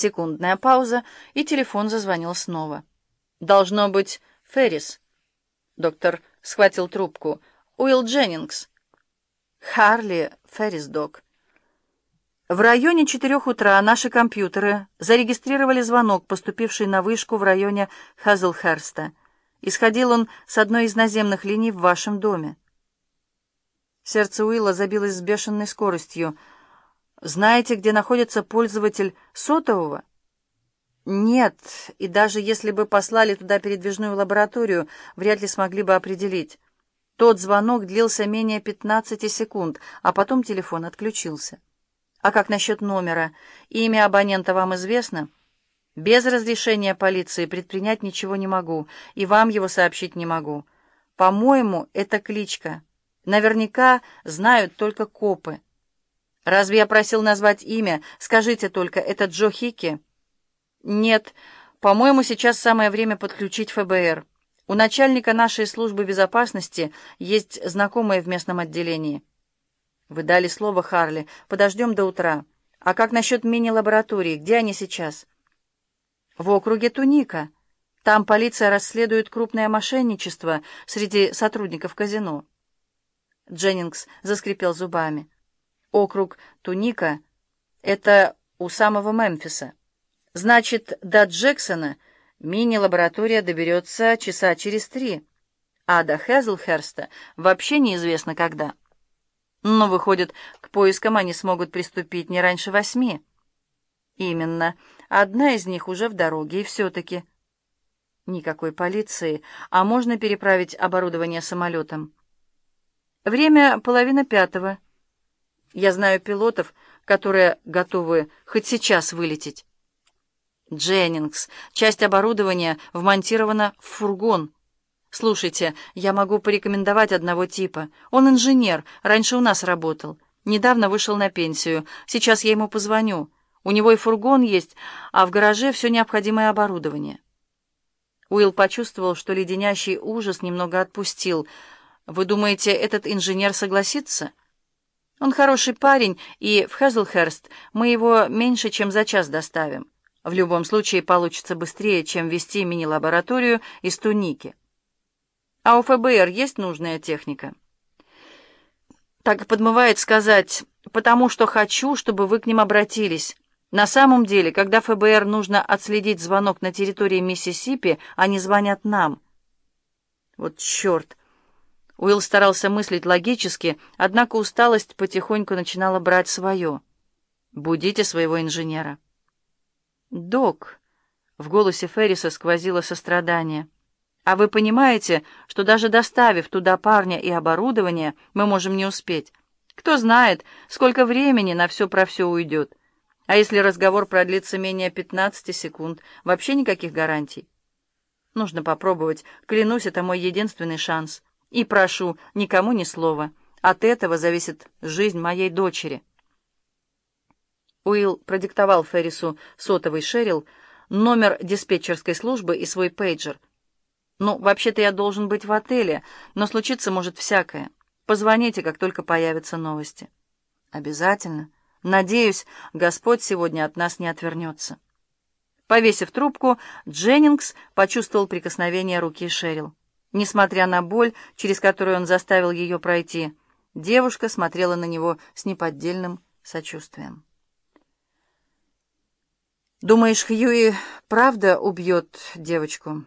Секундная пауза, и телефон зазвонил снова. «Должно быть Феррис». Доктор схватил трубку. «Уилл Дженнингс». «Харли Феррис, док». В районе четырех утра наши компьютеры зарегистрировали звонок, поступивший на вышку в районе Хазлхерста. Исходил он с одной из наземных линий в вашем доме. Сердце Уилла забилось с бешеной скоростью. «Знаете, где находится пользователь сотового?» «Нет, и даже если бы послали туда передвижную лабораторию, вряд ли смогли бы определить. Тот звонок длился менее 15 секунд, а потом телефон отключился». А как насчет номера? Имя абонента вам известно? Без разрешения полиции предпринять ничего не могу, и вам его сообщить не могу. По-моему, это кличка. Наверняка знают только копы. Разве я просил назвать имя? Скажите только, это Джо Хики? Нет. По-моему, сейчас самое время подключить ФБР. У начальника нашей службы безопасности есть знакомые в местном отделении. «Вы дали слово, Харли. Подождем до утра. А как насчет мини-лаборатории? Где они сейчас?» «В округе Туника. Там полиция расследует крупное мошенничество среди сотрудников казино». Дженнингс заскрипел зубами. «Округ Туника — это у самого Мемфиса. Значит, до Джексона мини-лаборатория доберется часа через три, а до Хезлхерста вообще неизвестно когда». Но, выходит, к поискам они смогут приступить не раньше восьми. Именно. Одна из них уже в дороге, и все-таки... Никакой полиции, а можно переправить оборудование самолетом. Время половина пятого. Я знаю пилотов, которые готовы хоть сейчас вылететь. Дженнингс, часть оборудования вмонтирована в фургон. «Слушайте, я могу порекомендовать одного типа. Он инженер, раньше у нас работал. Недавно вышел на пенсию. Сейчас я ему позвоню. У него и фургон есть, а в гараже все необходимое оборудование». Уилл почувствовал, что леденящий ужас немного отпустил. «Вы думаете, этот инженер согласится?» «Он хороший парень, и в Хезлхерст мы его меньше, чем за час доставим. В любом случае получится быстрее, чем вести мини-лабораторию из Туники». А у ФБР есть нужная техника? Так подмывает сказать, потому что хочу, чтобы вы к ним обратились. На самом деле, когда ФБР нужно отследить звонок на территории Миссисипи, они звонят нам. Вот черт! Уилл старался мыслить логически, однако усталость потихоньку начинала брать свое. «Будите своего инженера». «Док», — в голосе Ферриса сквозило сострадание, — а вы понимаете, что даже доставив туда парня и оборудование, мы можем не успеть? Кто знает, сколько времени на все про все уйдет. А если разговор продлится менее 15 секунд, вообще никаких гарантий. Нужно попробовать. Клянусь, это мой единственный шанс. И прошу, никому ни слова. От этого зависит жизнь моей дочери. Уилл продиктовал Феррису сотовый Шерил, номер диспетчерской службы и свой пейджер — «Ну, вообще-то я должен быть в отеле, но случиться может всякое. Позвоните, как только появятся новости». «Обязательно. Надеюсь, Господь сегодня от нас не отвернется». Повесив трубку, Дженнингс почувствовал прикосновение руки Шерил. Несмотря на боль, через которую он заставил ее пройти, девушка смотрела на него с неподдельным сочувствием. «Думаешь, Хьюи правда убьет девочку?»